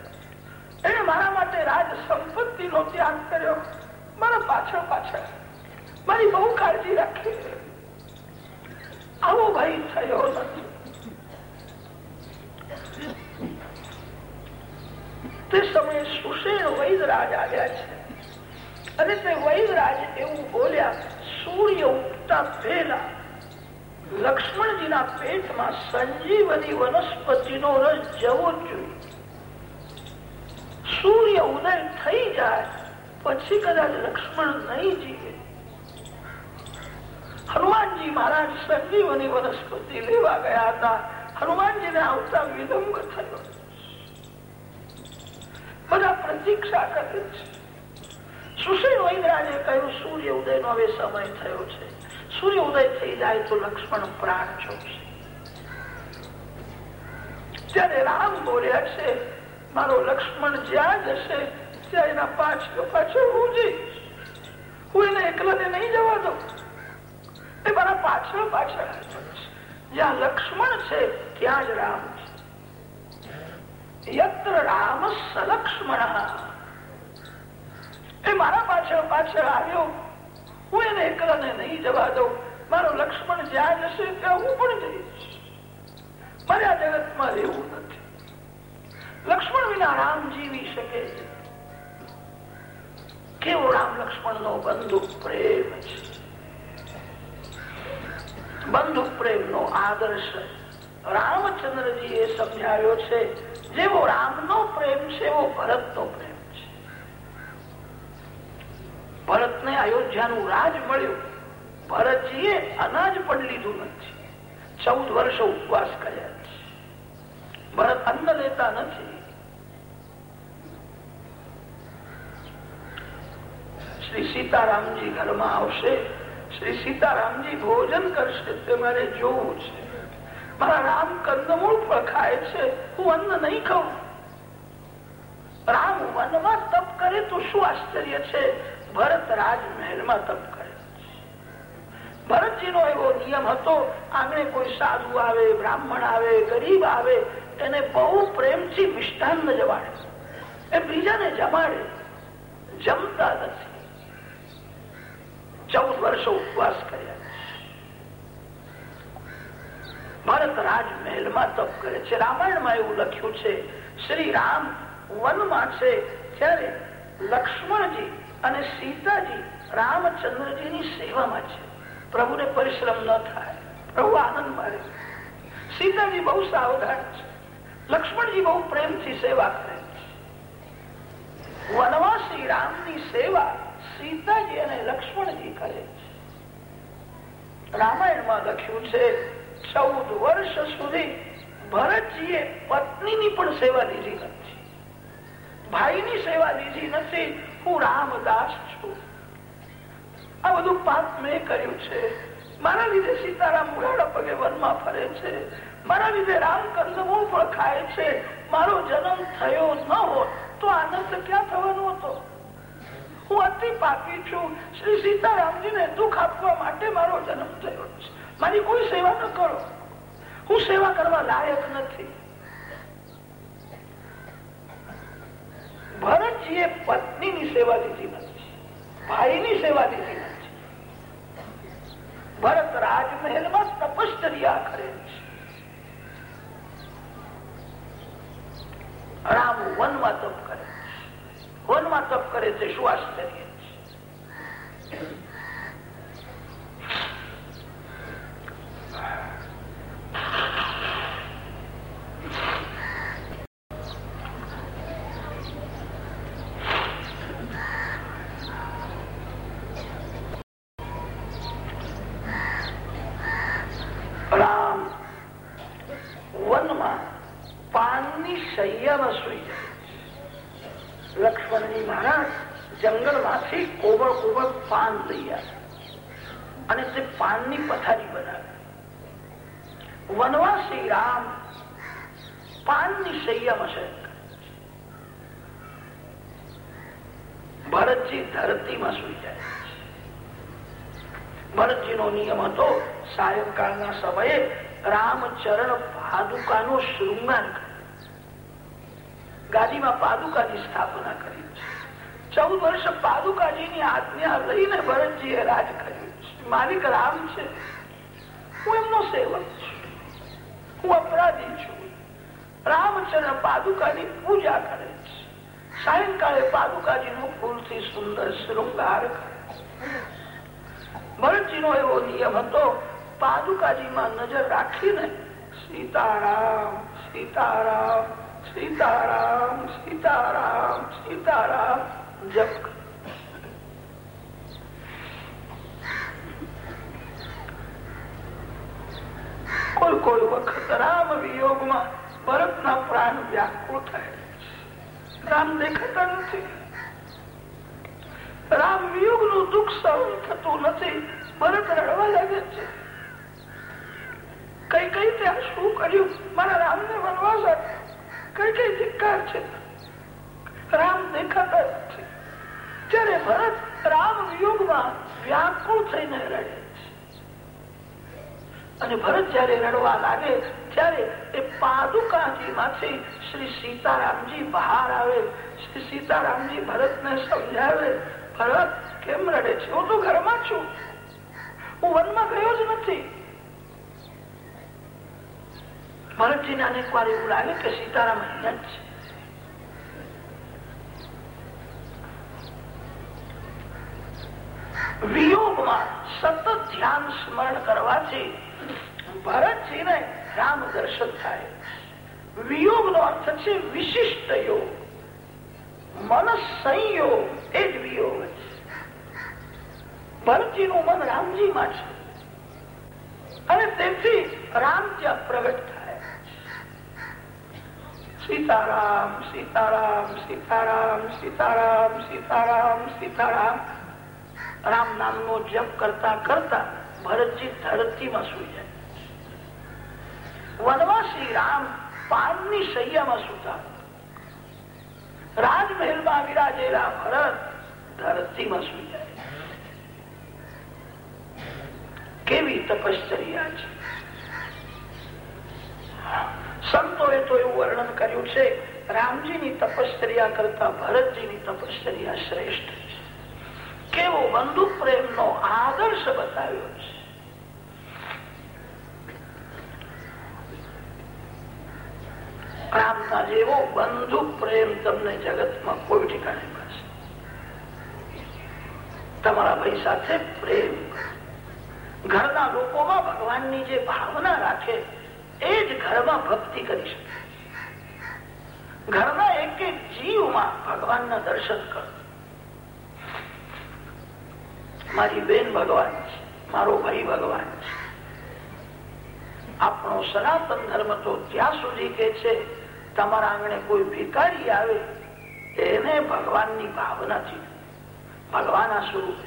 B: એને મારા માટે રાજ સંપત્તિ નો ત્યાગ કર્યો. મારા પાછળ પાછળ મારી બહુ કાળજી રાખી. આવો ભાઈ થયો નથી. તે સમયે સુષેણ વૈદરાજ આવ્યા છે. અને તે વૈદરાજ એવું બોલ્યા, સૂર્ય ઉગતા પહેલા લક્ષ્મણજીના પેટમાં સંજીવની વનસ્પતિનો રસ જવો જોઈએ. સૂર્ય ઉદય થઈ જાય પછી કદાચ લક્ષ્મણ નહીં જીવે હનુમાનજી મહારાજ સંજીવની વનસ્પતિ લેવા ગયા હતા હનુમાનજીને આવતા વિલંબ થયો. બધા પ્રતીક્ષા કરે છે સુશીલ વૈદરાજે કહ્યું સૂર્ય ઉદય નો હવે સમય થયો છે સૂર્ય ઉદય થઈ જાય તો લક્ષ્મણ પ્રાણ ચોકશે ત્યારે રામ બોલ્યા છે મારો લક્ષ્મણ જ્યાં જશે, ત્યાં એના પાછળ પાછળ હું જઈશ. હું એને એકલાને નહીં જવા દઉં. એ મારા પાછળ પાછળ જ્યાં લક્ષ્મણ છે, ત્યાં જ રામ છે. યત્ર રામ સલક્ષ્મણ. એ મારા પાછળ પાછળ આવ્યો. હું એને એકલાને નહીં જવા દઉં. મારો લક્ષ્મણ જ્યાં જશે, ત્યાં હું પણ જઈશ. મારે આ જગતમાં રહેવું લક્ષ્મણ વિના રામ જીવી શકે છે. કેવો રામ લક્ષ્મણ નો બંધુ પ્રેમ છે. બંધુ પ્રેમ નો આદર્શ રામચંદ્રજી એ સમજાવ્યો છે, જેવો રામ નો પ્રેમ છે, એવો ભરત નો પ્રેમ છે. ભરત ને અયોધ્યા નું રાજ મળ્યું. ભરતજીએ અનાજ પણ લીધું નથી. ચૌદ વર્ષો ઉપવાસ કર્યા. ભરત અન્ન લેતા નથી. શ્રી સીતારામજી ઘરમાં આવશે, શ્રી સીતારામજી ભોજન કરશે, તે મારે જોવું છે. મારા રામ કંદમૂળ પણ ખાય છે, હું અન્ન નહીં ખાઉં. રામ વનમાં તપ કરે તો શું આશ્ચર્ય છે? ભરત રાજમહેલમાં તપ કરે ભરતજી નો એવો નિયમ હતો, આંગણે કોઈ સાધુ આવે, બ્રાહ્મણ આવે, ગરીબ આવે એને બહુ પ્રેમથી મિષ્ટાન જમાડે. એ બીજાને જમાડે. જમતા નથી. ચૌદ વર્ષો ઉપવાસ કર્યા ભરત રાજમહેલમાં તપ કરે છે. રામાયણમાં એવું લખ્યું છે શ્રી રામ વનમાં છે ત્યારે લક્ષ્મણજી અને સીતાજી રામચંદ્રજીની સેવામાં છે. પ્રભુને પરિશ્રમ ન થાય. પ્રભુ આનંદ મારે સીતાજી બહુ સાવધાન છે. લક્ષ્મણજી બહુ પ્રેમથી સેવા કરે વનવાસી રામની સેવા સીતાજી અને લક્ષ્મણજી કરે છે. રામાયણમાં લખ્યું છે, ચૌદ વર્ષ સુધી ભરતજીએ પત્નીની પણ સેવા લીધી નથી. ભાઈની સેવા લીધી નથી, હું રામદાસ છું. આ બધું પાપ મેં કર્યું છે. મારા લીધે સીતારામ ઉડાડા પગે વનમાં ફરે છે. મારા લીધે રામ કંદમૂળ પણ ખાય છે. મારો જન્મ થયો ન હોત તો આનંદ ક્યાં થવાનો હતો? હું અતિ પાપી છું. શ્રી સીતારામજીને દુઃખ આપવા માટે મારો જન્મ થયો છે. મારી કોઈ સેવા ન કરો. હું સેવા કરવા લાયક નથી. ભરતજીએ પત્નીની સેવા લીધી નથી. ભાઈની સેવા લીધી નથી. ભરત રાજમહેલમાં તપશ્ચર્યા કરે છે. રામ વનમાં તપ કરે વનમાં તપ કરે છે શું આશ્ચર્ય છે રામ વનમાં પાનની શૈયામાં સુઈ જાય લક્ષ્મણજી મહારાજ જંગલમાંથી કોબળ કોબળ પાન લઈ આવે અને તે પથારી બનાવી. વનવાસી રામ પાનની શૈયામાં છે ભરતજી ધરતીમાં સુઈ જાય. ભરતજીનો નિયમ હતો, સાયંકાળના સમયે રામચરણ પાદુકાનો શૃંગાર કરે. ગાદીમાં પાદુકાની સ્થાપના કરી. ચૌદ વર્ષ પાદુકાજીની આજ્ઞા લઈને ભરતજીએ રાજ કર્યું માલિક રામ છે. હું એમનો સેવક છું. હું અપરાધી છું. રામચંદ્ર પાદુકાની પૂજા કરે છે. સાયંકાળે પાદુકાજીનું ફૂલથી સુંદર શૃંગાર ભરતજીનો એવો નિયમ હતો, પાદુકાજીમાં નજર રાખીને, સીતારામ સીતારામ સીતારામ સીતારામ સીતારામ કોઈ કોઈ વખત રામ વિયોગમાં ભરતના પ્રાણ વ્યાકુળ થાય રામ દેખાતા નથી. રામ વિયોગનું દુઃખ સહન થતું નથી. ભરત રડવા લાગે છે. કઈ કઈ ત્યાં શું કર્યું? મારા રામ ને વનવાસ કઈ કઈ ધિક્કાર છે? રામ દેખાતા ત્યારે ભરત રામ વિયોગમાં વ્યાકુળ થઈને રડે અને ભરત જયારે રડવા લાગે, ત્યારે એ પાદુકાજી માંથી શ્રી સીતારામજી બહાર આવે. શ્રી સીતારામજી ભરત ને સમજાવે, ભરત, કેમ રડે છે? હું તો ઘરમાં છું. હું વનમાં ગયો જ નથી. ભરતજીને અનેક વાર એવું લાગે કે સીતારામ અહીંયા જ છે. વિયોગમાં સતત ધ્યાન સ્મરણ કરવાથી ભરતજીને રામ દર્શન થાય. વિયોગ નો અર્થ છે વિશિષ્ટ યોગ. મન સંયોગ, એ જ વિયોગ. છે ભરતજી નું મન રામજીમાં છે. અને તેથી રામ ત્યાં પ્રગટ થાય. સીતારામ સીતારામ સીતારામ સીતારામ સીતારામ સીતારામ રામ નામનો જપ કરતા કરતા ભરતજી ધરતીમાં સુઈ જાય. વનવાસી રામ પાનની શૈયામાં સુતા. રાજમહેલમાં વિરાજેલા ભરત ધરતીમાં સુઈ જાય. કેવી તપશ્ચર્યા છે. સંતોએ તો એવું વર્ણન કર્યું છે, રામજીની તપશ્ચર્યા કરતા ભરતજીની તપશ્ચર્યા શ્રેષ્ઠ છે. કેવો બંધુ પ્રેમ નો આદર્શ બતાવ્યો છે. રામના જેવો બંધુ પ્રેમ તમને જગતમાં કોઈ ઠેકાણે મળશે. તમારા ભાઈ સાથે પ્રેમ ઘરના લોકોમાં ભગવાનની જે ભાવના રાખે, એ જ ઘરમાં ભક્તિ કરી શકે. ઘરના એક એક જીવમાં ભગવાનના દર્શન કરો. મારી બેન ભગવાન મારો ભાઈ ભગવાન આપણો સનાતન ધર્મ તો ત્યાં સુધી કે છે, તમારા આંગણે કોઈ ભિકારી આવે એને ભગવાનની ભાવનાથી ભગવાન આ સ્વરૂપ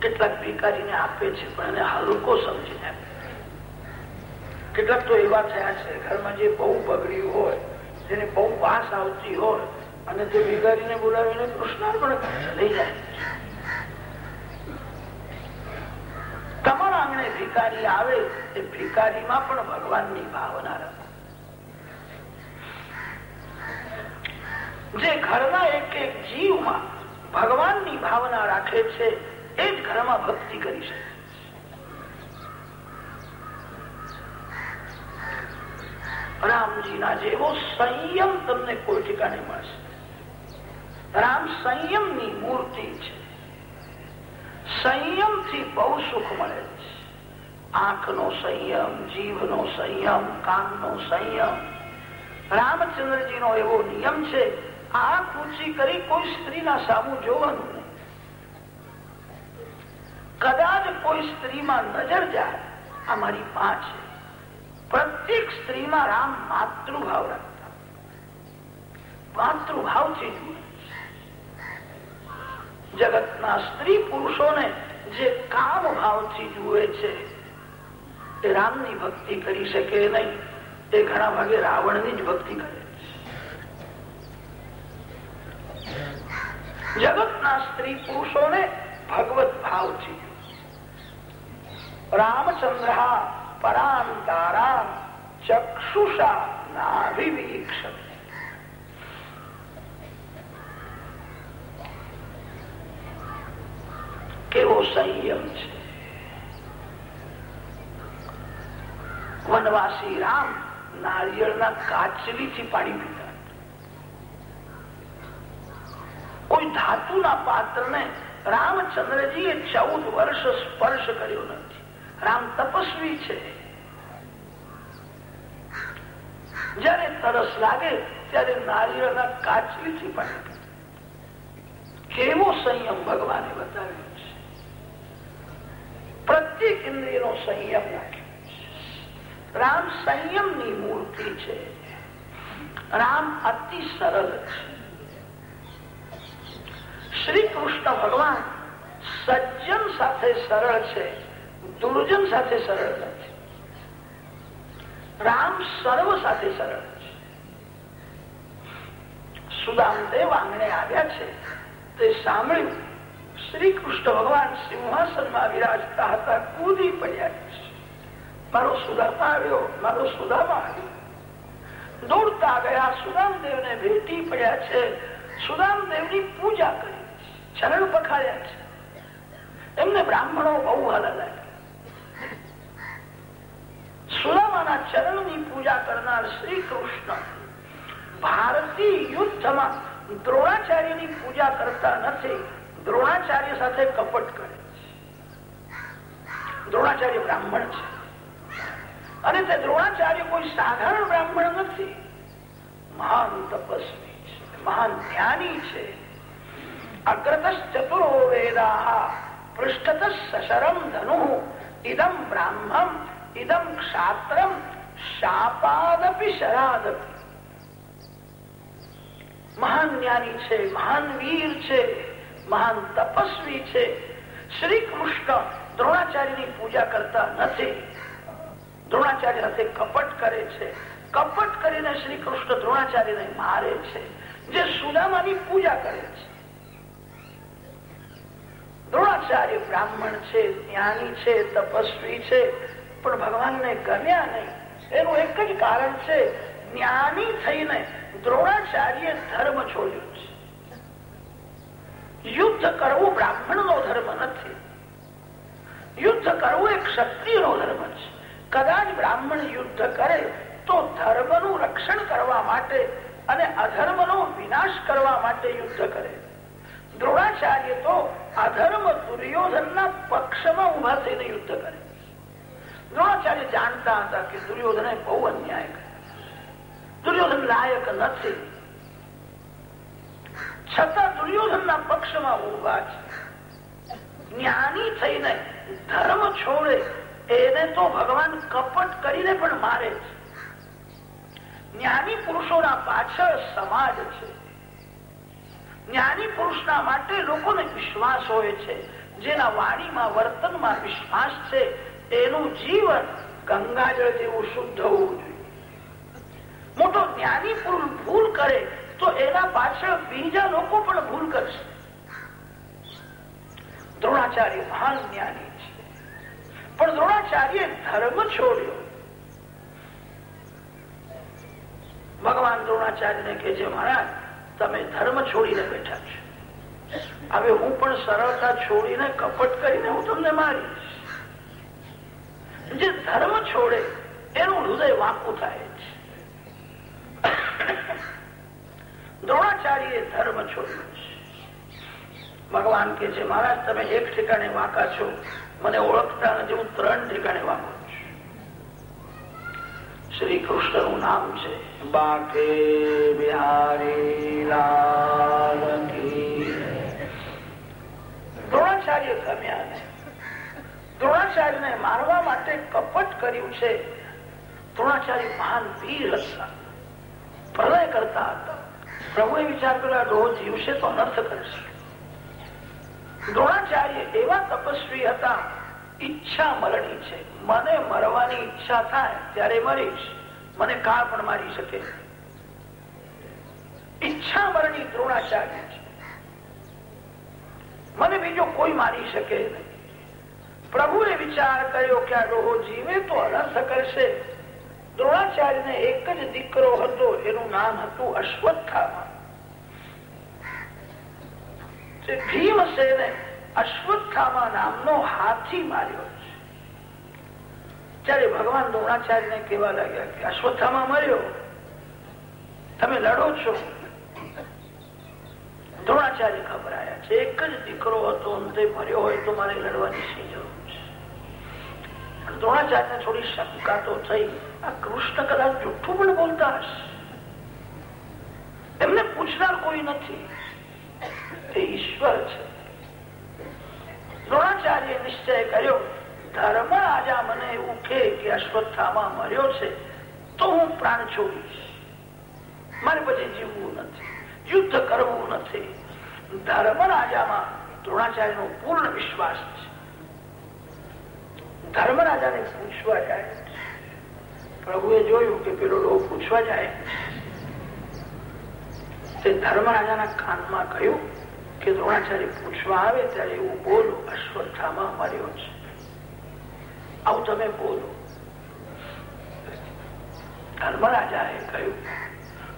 B: કેટલાક ભિકારીને આપે છે, પણ એને હલકો સમજીને આપે. કેટલાક તો એવા થયા છે, ઘરમાં જે બહુ બગડ્યું હોય, જેને બહુ વાસ આવતી હોય અને તે ભિકારીને બોલાવીને કૃષ્ણાર્પણ લઈ જાય તમારા આંગણે ભિકારી આવે એ ભિકારીમાં પણ ભગવાનની ભાવના રાખો. જે ઘરના એક એક જીવમાં ભગવાનની ભાવના રાખે છે, એ જ ઘરમાં ભક્તિ કરી શકે. રામજીના જેવો સંયમ તમને કોઈ ઠેકાણે મળશે. રામ સંયમની મૂર્તિ છે. સંયમથી બહુ સુખ મળે છે. આંખનો સંયમ, જીભનો સંયમ, કાનનો સંયમ. રામચંદ્રજીનો એવો નિયમ છે આ ઊંચી કરી કોઈ સ્ત્રીના સામુ જોવાનું કદાચ કોઈ સ્ત્રીમાં નજર જાય આ મારી પાંચ છે. પ્રત્યેક સ્ત્રીમાં રામ માતૃભાવ રાખતા. માતૃભાવથી જુએ જગતના સ્ત્રી પુરુષોને જે કામ ભાવથી જુએ છે એ રામની ભક્તિ કરી શકે નહીં. એ ઘણા ભાગે રાવણની જ ભક્તિ કરે જગતના સ્ત્રી પુરુષોને ભગવત ભાવ છે. રામચંદ્ર, પરાંતારા, ચક્ષુષા નાભિવીક્ષ સંયમ છે. વનવાસી રામ નારિયેળના કાચલીથી પાણી પીતા કોઈ ધાતુના પાત્રને રામચંદ્રજીએ ચૌદ વર્ષ સ્પર્શ કર્યો નથી. રામ તપસ્વી છે. જયારે તરસ લાગે ત્યારે નારિયેળના કાચલીથી પાણી કેવો સંયમ ભગવાને બતાવ્યો. પ્રત્યેક ઇન્દ્રિયનો સંયમ રાખ્યો રામ સંયમની મૂર્તિ છે. રામ અતિ સરળ છે. શ્રી કૃષ્ણ ભગવાન સજ્જન સાથે સરળ છે, દુર્જન સાથે સરળ નથી. રામ સર્વ સાથે સરળ છે. સુદામદેવ આંગણે આવ્યા છે, તે સાંભળ્યું. શ્રી કૃષ્ણ ભગવાન સિંહાસનમાં વિરાજતા હતા કૂદી પડ્યા મારો સુદામા આવ્યો મારો સુદામા આવ્યો દોડતા ગયા સુદામદેવ ને ભેટી પડ્યા છે સુદામદેવની પૂજા કરી ચરણ પખાડ્યા છે એમને બ્રાહ્મણો બહુ હાલા લાગ્યા સુદામાના ચરણની પૂજા કરનાર શ્રી કૃષ્ણ ભારતીય યુદ્ધમાં દ્રોણાચાર્યની પૂજા કરતા નથી દ્રોણાચાર્ય સાથે કપટ કરે છે. દ્રોણાચાર્ય બ્રાહ્મણ છે. અને તે દ્રોણાચાર્ય કોઈ સાધારણ બ્રાહ્મણ નથી. મહાન તપસ્વી છે, મહાન જ્ઞાની છે. અગ્રત ચતુરો વેદા પૃષ્ઠત સશરમ ધનુ, ઇદમ બ્રાહ્મમ, ઇદમ ક્ષાત્રમ, શાપાદપી શરાદપી. મહાન જ્ઞાની છે, મહાન વીર છે. મહાન તપસ્વી છે. શ્રી કૃષ્ણ દ્રોણાચાર્યની પૂજા કરતા નથી. દ્રોણાચાર્ય સાથે કપટ કરે છે. કપટ કરીને શ્રી કૃષ્ણ દ્રોણાચાર્યને મારે છે. જે સુદામાની પૂજા કરે છે. દ્રોણાચાર્ય બ્રાહ્મણ છે, જ્ઞાની છે, તપસ્વી છે, પણ ભગવાનને ગમ્યા નહીં. એનું એક જ કારણ છે, જ્ઞાની થઈને દ્રોણાચાર્ય ધર્મ છોડ્યો. યુદ્ધ કરવું બ્રાહ્મણ નો ધર્મ નથી. યુદ્ધ કરવું એક ક્ષત્રિય ધર્મ છે. કદાચ બ્રાહ્મણ યુદ્ધ કરે તો ધર્મનું રક્ષણ કરવા માટે અને અધર્મનો વિનાશ કરવા માટે યુદ્ધ કરે. દ્રોણાચાર્ય તો અધર્મ દુર્યોધનના પક્ષમાં ઊભા થઈને યુદ્ધ કરે. દ્રોણાચાર્ય જાણતા હતા કે દુર્યોધને બહુ અન્યાય કર્યો દુર્યોધન લાયક નથી. છતાં દુર્યોધનના પક્ષમાં ઊભા છે. જ્ઞાની થઈને ધર્મ છોડે, એને તો ભગવાન કપટ કરીને પણ મારે છે. જ્ઞાની પુરુષોના પાછળ સમાજ છે. જ્ઞાની પુરુષના માટે લોકોને વિશ્વાસ હોય છે. જેના વાણીમાં, વર્તનમાં વિશ્વાસ છે, એનું જીવન ગંગાજળ જેવું શુદ્ધ હોવું જોઈએ. મોટો જ્ઞાની પુરુષ ભૂલ કરે તો એના પાછળ બીજા લોકો પણ ભૂલ કરશે. દ્રોણાચાર્ય મહાન જ્ઞાની પણ દ્રોણાચાર્ય ધર્મ છોડ્યો. ભગવાન દ્રોણાચાર્યને કે છે, મહારાજ, તમે ધર્મ છોડીને બેઠા છો. હવે હું પણ સરળતા છોડીને કપટ કરીને હું તમને મારીશ. જે ધર્મ છોડે, એનું હૃદય વાંકું થાય છે. દ્રોણાચાર્ય ધર્મ છોડ્યો ભગવાન કે છે, મહારાજ, તમે એક ઠેકાણે વાંકા છો. મને ઓળખતા નથી, હું ત્રણ ઠેકાણે વાંકો શ્રી કૃષ્ણનું નામ છે,
A: બાકે બિહારી
B: દ્રોણાચાર્ય ગમ્યા ને દ્રોણાચાર્યને મારવા માટે કપટ કર્યું છે. દ્રોણાચાર્ય મહાન વીર હતા. પ્રલય કરતા હતા. પ્રભુએ વિચાર કર્યો ડોહ જીવશે તો અનર્થ કરશે. દ્રોણાચાર્ય એવા તપસ્વી હતા, ઈચ્છા મરણી છે. મને મરવાની ઈચ્છા થાય ત્યારે મરીશ. મને કાળ પણ મારી શકે. ઈચ્છા મરણી દ્રોણાચાર્ય છે. મને બીજો કોઈ મારી શકે નહીં. પ્રભુએ વિચાર કર્યો કે આ ડોહો જીવે તો અનર્થ કરશે. દ્રોણાચાર્યને એક જ દીકરો હતો એનું નામ હતું અશ્વત્થામા ભીમસેને અશ્વત્થામા નામનો હાથી માર્યો ત્યારે ભગવાન દ્રોણાચાર્યને કહેવા લાગ્યા કે અશ્વત્થામા મર્યો તમે લડો છો દ્રોણાચાર્ય ખબરાયા છે એક જ દીકરો હતો અંતે મર્યો હોય તો મારે લડવાની શી જરૂર છે દ્રોણાચાર્ય થોડી શંકા તો થઈ આ કૃષ્ણ કદાચ જુઠ્ઠું પણ બોલતા હશે. એમને પૂછનાર કોઈ નથી. તે ઈશ્વર છે. દ્રોણાચાર્ય નિશ્ચય કર્યો, ધર્મ રાજા મને એવું કે અશ્વત્થામાં મર્યો છે, તો હું પ્રાણ છોડીશ. મારે પછી જીવવું નથી, યુદ્ધ કરવું નથી. ધર્મ રાજામાં દ્રોણાચાર્ય નો પૂર્ણ વિશ્વાસ છે. ધર્મ રાજાને પૂછવા જાય પ્રભુએ જોયું કે પેલો લોકો પૂછવા જાય. તે ધર્મ રાજાના કાનમાં કહ્યું કે દ્રોણાચાર્ય પૂછવા આવે ત્યારે એવું બોલો, અશ્વત્થામાં મર્યો છે. આવું તમે બોલો. ધર્મરાજાએ કહ્યું,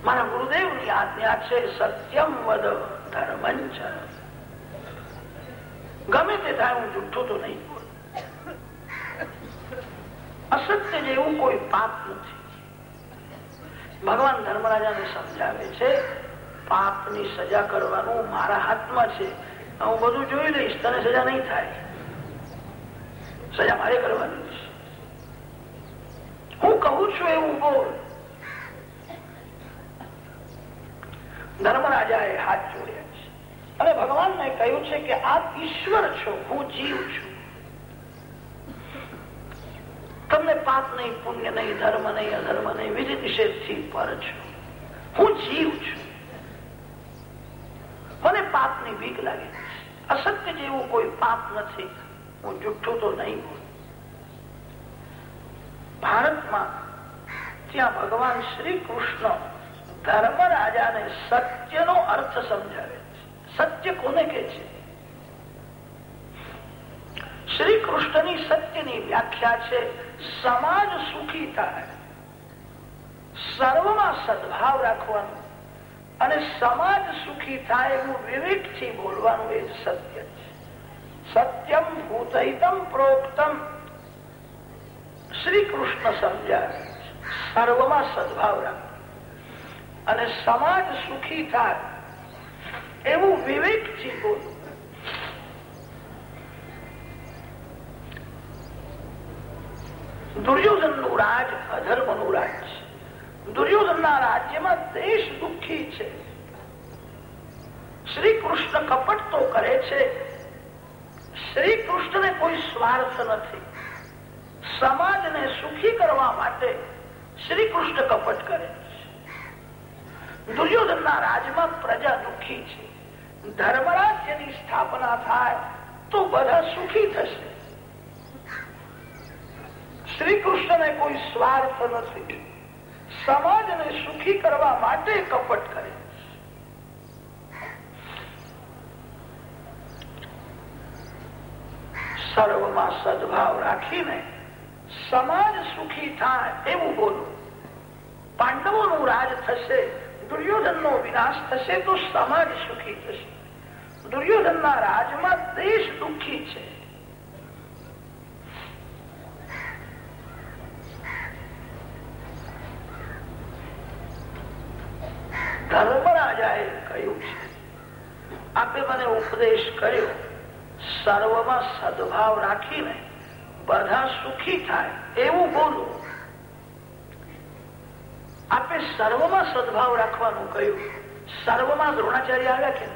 B: મારા ગુરુદેવની આજ્ઞા છે સત્યમ વદ ધર્મંચ. ગમે તે થાય, હું જુઠ્ઠું તો નહીં અસત્ય જેવું કોઈ પાપ નથી. ભગવાન ધર્મરાજાને સમજાવે છે, પાપની સજા કરવાનું મારા હાથમાં છે. હું બધું જોઈ લઈશ, તને સજા નહીં થાય. સજા મારે કરવાની છે. હું કહું છું એવું બોલ. ધર્મરાજાએ હાથ જોડ્યા છે. અને ભગવાનને કહ્યું છે કે આપ ઈશ્વર છો, હું જીવ છું. તમને પાપ નહીં, પુણ્ય નહીં, ધર્મ નહીં, અધર્મ નહીં, વિધિ નિષેધથી પર છું. હું જીવ છું. મને પાપની બીક લાગે અસત્ય જેવું કોઈ પાપ નથી. હું જુઠ્ઠું તો નહીં ભારતમાં ત્યાં ભગવાન શ્રી કૃષ્ણ ધર્મ રાજાને સત્યનો અર્થ સમજાવે છે. સત્ય કોને કે છે? શ્રી કૃષ્ણની સત્યની વ્યાખ્યા છે સમાજ સુખી થાય. સર્વમાં સદભાવ રાખવાનું અને સમાજ સુખી થાય એવું વિવેકથી બોલવાનું એ સત્ય છે. સત્યમ ભૂતહિતમ પ્રોક્તમ. શ્રી કૃષ્ણ સમજાવે સર્વમાં સદભાવ રાખવું અને સમાજ સુખી થાય એવું વિવેકથી બોલવું દુર્યોધનનું રાજ અધર્મનું રાજ છે. દુર્યોધન ના રાજ્યમાં દેશ દુઃખી છે. શ્રી કૃષ્ણ કપટ તો કરે છે. શ્રી કૃષ્ણને કોઈ સ્વાર્થ નથી. સમાજને સુખી કરવા માટે શ્રી કૃષ્ણ કપટ કરે છે. દુર્યોધન ના રાજમાં પ્રજા દુઃખી છે. ધર્મરાજ્યની સ્થાપના થાય તો બધા સુખી થશે. શ્રી કૃષ્ણને કોઈ સ્વાર્થ નથી. સમાજને સુખી કરવા માટે કપટ કરે સર્વમાં સદભાવ રાખીને સમાજ સુખી થાય એવું બોલું. પાંડવો નું રાજ થશે, દુર્યોધનનો વિનાશ થશે તો સમાજ સુખી થશે. દુર્યોધનના રાજમાં દેશ દુઃખી છે ધર્મરાજાએ કહ્યું છે મને ઉપદેશ કર્યો. સર્વમાં સદભાવ રાખીને બધા સુખી થાય એવું બોલું. આપે સર્વમાં સદભાવ રાખવાનું કહ્યું. સર્વમાં દ્રોણાચાર્ય આવ્યા કે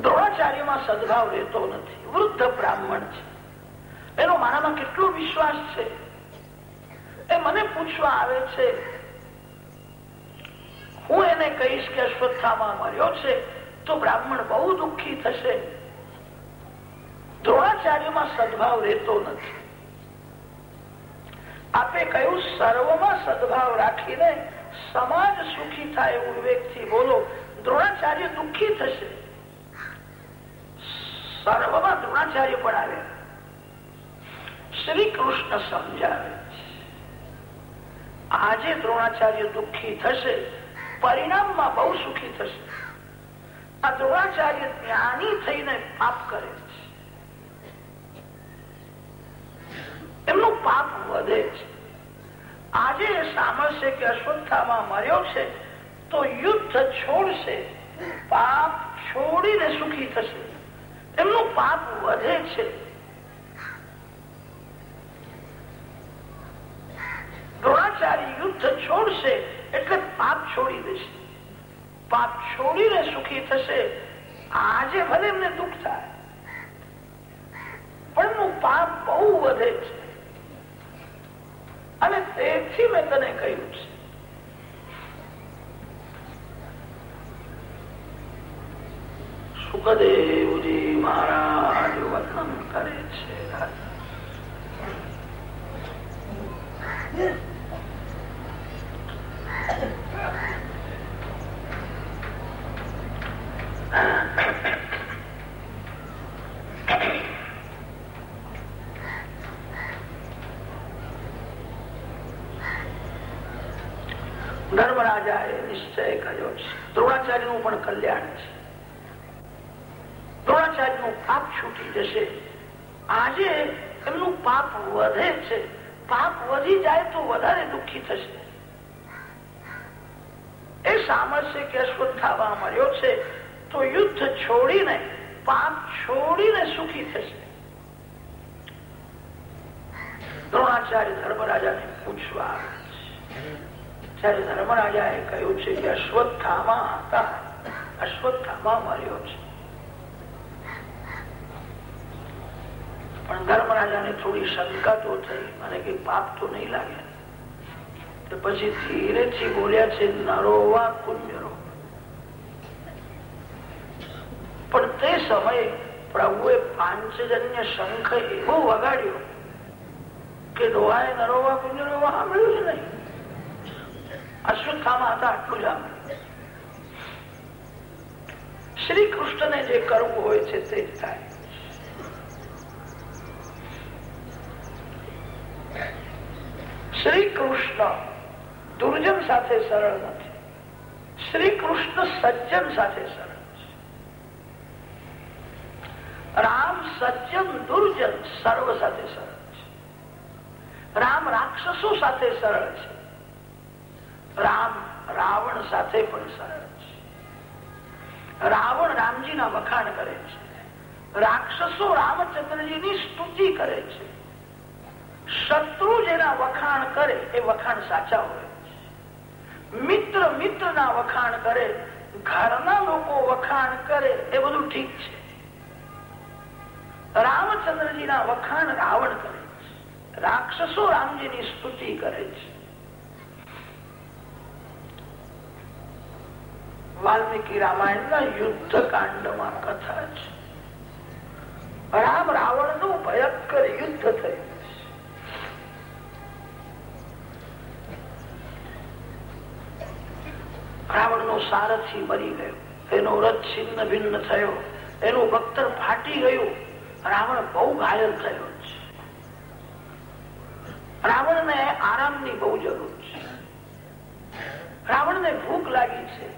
B: દ્રોણાચાર્યમાં સદભાવ રહેતો નથી. વૃદ્ધ બ્રાહ્મણ છે. એનો મારામાં કેટલો વિશ્વાસ છે? એ મને પૂછવા આવે છે હું એને કહીશ કે અશ્વત્થામાં મર્યો છે, તો બ્રાહ્મણ બહુ દુઃખી થશે. દ્રોણાચાર્યમાં સદભાવ રહેતો નથી. આપે કહ્યું, સર્વમાં સદભાવ રાખીને સમાજ સુખી થાય. એવું વિવેકથી બોલો, દ્રોણાચાર્ય દુઃખી થશે. સર્વમાં દ્રોણાચાર્ય પણ આવે. શ્રી કૃષ્ણ સમજાવે આજે દ્રોણાચાર્ય દુઃખી થશે પરિણામમાં બહુ સુખી થશે. આ દ્રોણાચાર્ય જ્ઞાની થઈને પાપ કરે છે. એમનું પાપ વધે છે. આજે સાંભળશે કે અશ્વત્થામાં મર્યો છે, તો યુદ્ધ છોડશે. પાપ છોડીને સુખી થશે. એમનું પાપ વધે છે. દ્રોણાચાર્ય યુદ્ધ છોડશે એટલે પાપ છોડી દેશે પાપ છોડીને સુખી થશે, આજે ભલે એમને દુઃખ થાય. પણ એમનું પાપ બહુ વધે છે. અને તેથી મેં તને કહ્યું છે. સુખદેવજી મહારાજ વર્ણન કરે છે ધર્મરાજાએ નિશ્ચય કર્યો દ્રોણાચાર્યનું પણ કલ્યાણ છે. દ્રોણાચાર્યનું પાપ છૂટી જશે. આજે એમનું પાપ વધે છે. પાપ વધી જાય તો વધારે દુઃખી થશે. એ સામર્થ્ય કે અશ્વત્થાવા મળ્યો છે, તો યુદ્ધ છોડીને, પાપ છોડીને સુખી થશે. દ્રોણાચાર્ય ધર્મરાજાને પૂછવા આવે છે. ત્યારે એ કહ્યું છે કે અશ્વત્થામાં હતા. અશ્વત્થામાં મર્યો છે. પણ ધર્મરાજાને થોડી શંકા તો થઈ. મને કઈ પાપ તો નહીં લાગે. તો પછી ધીરેથી બોલ્યા છે નરોવા કુંજરો પણ તે સમયે પ્રભુએ પાંચજન્ય શંખ એવો વગાડ્યો કે ડોહાએ નરોવા કુંજરો સાંભળ્યું જ નહીં. અશ્વત્થામાં હતા શ્રી કૃષ્ણને જે કરવું હોય છે તે જ થાય શ્રી કૃષ્ણ દુર્જન સાથે સરળ નથી શ્રી કૃષ્ણ સજ્જન સાથે સરળ છે રામ સજ્જન દુર્જન સર્વ સાથે સરળ છે રામ રાક્ષસો સાથે સરળ છે રામ રાવણ સાથે પણ સરળ છે. રાવણ રામજીના વખાણ કરે છે. રાક્ષસો રામચંદ્રજીની સ્તુતિ કરે છે. શત્રુ જેના વખાણ કરે એ વખાણ સાચા હોય મિત્ર મિત્ર ના વખાણ કરે, ઘરના લોકો વખાણ કરે એ બધું ઠીક છે. રામચંદ્રજીના વખાણ રાવણ કરે છે. રાક્ષસો રામજીની સ્તુતિ કરે છે. વાલ્મીકી રામાયણના યુદ્ધ કાંડમાં કથા છે. રામ રાવણનું ભયંકર યુદ્ધ થયું રાવણ નો સારથી મરી ગયો. એનો રથ છિન્ન ભિન્ન થયો. એનું ભક્તર ફાટી ગયું. રાવણ બહુ ઘાયલ થયો છે. રાવણ ને આરામની બહુ જરૂર છે. રાવણ ને ભૂખ લાગી છે.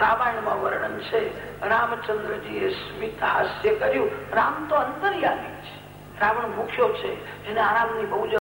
B: રામાયણમાં વર્ણન છે, રામચંદ્રજીએ સ્મિત હાસ્ય કર્યું. રામ તો અંતર્યામી છે. રાવણ ભૂખ્યો છે એને આરામની બહુ